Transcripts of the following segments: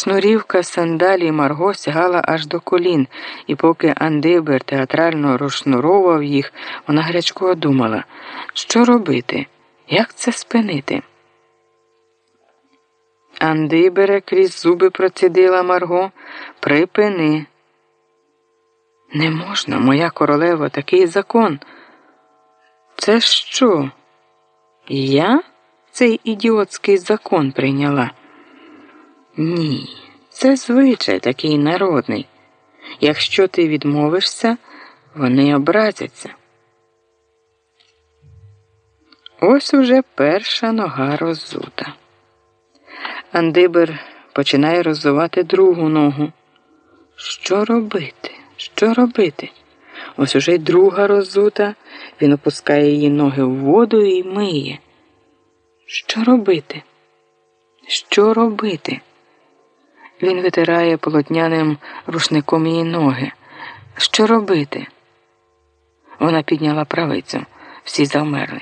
Шнурівка сандалії Марго сягала аж до колін, і поки Андибер театрально розшнуровував їх, вона гарячково думала, що робити, як це спинити. Андибере крізь зуби процідила Марго, припини. Не можна, моя королева, такий закон. Це що? Я цей ідіотський закон прийняла? Ні, це звичай такий народний. Якщо ти відмовишся, вони образяться. Ось уже перша нога роззута. Андибер починає роззувати другу ногу. Що робити? Що робити? Ось уже й друга роззута, він опускає її ноги в воду і миє. Що робити? Що робити? Він витирає полотняним рушником її ноги. Що робити? Вона підняла правицю, всі завмерли.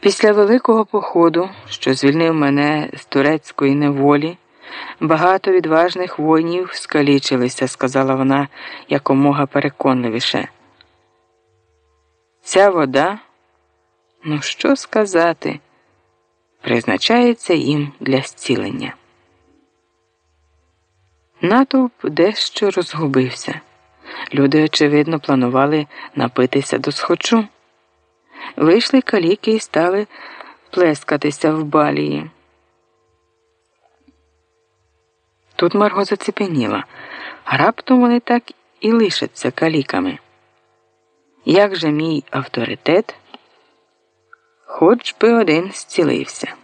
Після великого походу, що звільнив мене з турецької неволі, багато відважних воїнів скалічилися, сказала вона якомога переконливіше. Ця вода, ну що сказати, призначається їм для зцілення. Натовп дещо розгубився. Люди, очевидно, планували напитися до схочу. Вийшли каліки і стали плескатися в балії. Тут Марго зацепеніла, раптом вони так і лишаться каліками. Як же мій авторитет? Хоч би один зцілився.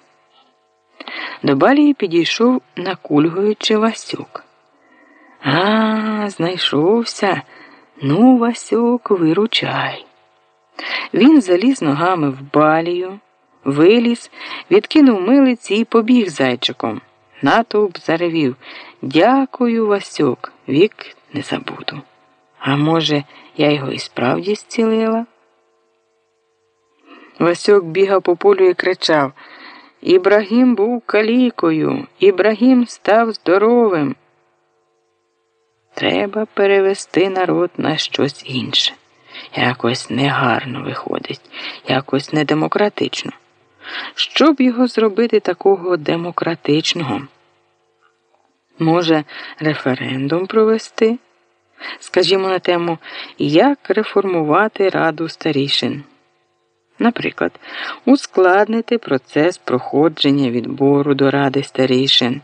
До балії підійшов накульгуючи Васюк. А, знайшовся. Ну, Васюк, виручай. Він заліз ногами в балію, виліз, відкинув милиці і побіг зайчиком. Натовп заревів Дякую, Васюк, вік не забуду. А може, я його і справді зцілила? Васюк бігав по полю і кричав Ібрагім був калікою, Ібрагім став здоровим. Треба перевести народ на щось інше. Якось негарно виходить, якось недемократично. Щоб його зробити такого демократичного? Може, референдум провести? Скажімо на тему, як реформувати Раду старішин. Наприклад, ускладнити процес проходження відбору до Ради старішин.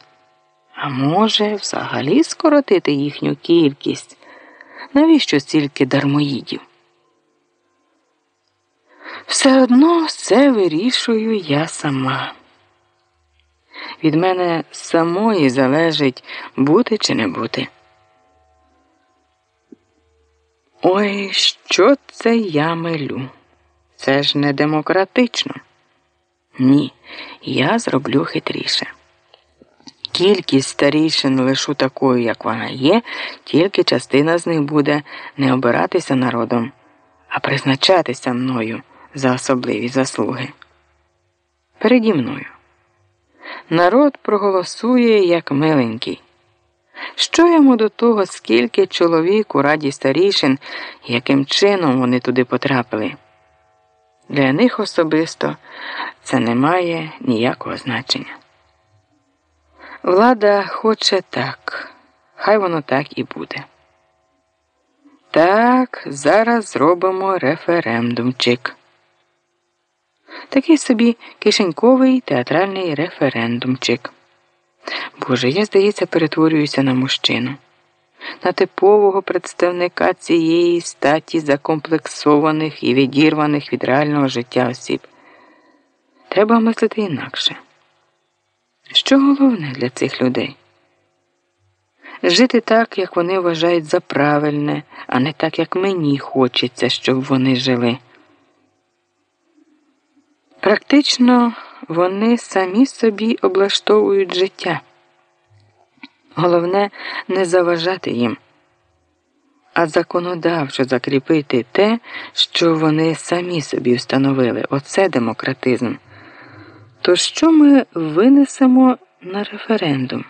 А може, взагалі скоротити їхню кількість? Навіщо стільки дармоїдів? Все одно все вирішую я сама. Від мене самої залежить бути чи не бути. Ой, що це я милю? Це ж не демократично. Ні, я зроблю хитріше. Кількість старішин лишу такою, як вона є, тільки частина з них буде не обиратися народом, а призначатися мною за особливі заслуги. Переді мною. Народ проголосує як миленький. Що йому до того, скільки чоловік у раді старішин, яким чином вони туди потрапили? Для них особисто це не має ніякого значення. Влада хоче так, хай воно так і буде. Так, зараз зробимо референдумчик. Такий собі кишеньковий театральний референдумчик. Боже, я, здається, перетворююся на мужчину, на типового представника цієї статі закомплексованих і відірваних від реального життя осіб. Треба мислити інакше. Що головне для цих людей? Жити так, як вони вважають за правильне, а не так, як мені хочеться, щоб вони жили. Практично вони самі собі облаштовують життя. Головне не заважати їм, а законодавчо закріпити те, що вони самі собі встановили. Оце демократизм. То що ми винесемо на референдум.